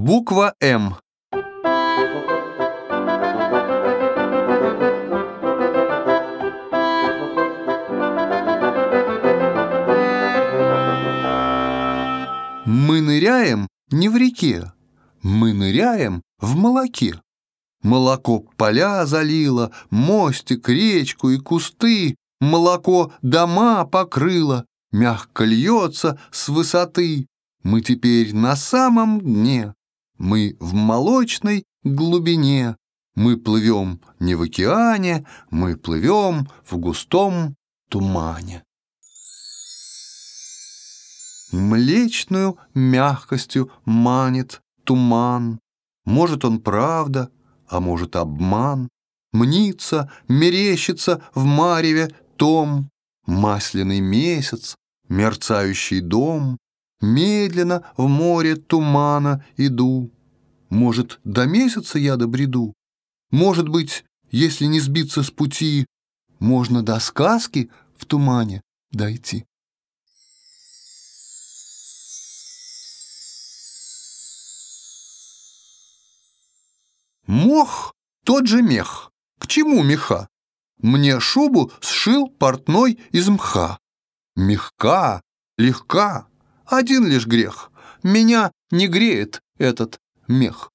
Буква М. Мы ныряем не в реке, мы ныряем в молоке. Молоко поля залило, мостик, речку и кусты, молоко дома покрыло, мягко льется с высоты. Мы теперь на самом дне, мы в молочной глубине, мы плывем не в океане, мы плывем в густом тумане. Млечную мягкостью манит туман. Может, он правда, а может, обман. Мнится, мерещится в мареве том. Масляный месяц, мерцающий дом. Медленно в море тумана иду. Может, до месяца я добреду? Может быть, если не сбиться с пути, можно до сказки в тумане дойти? Мох — тот же мех. К чему меха? Мне шубу сшил портной из мха. Мягка, легка, один лишь грех. Меня не греет этот мех.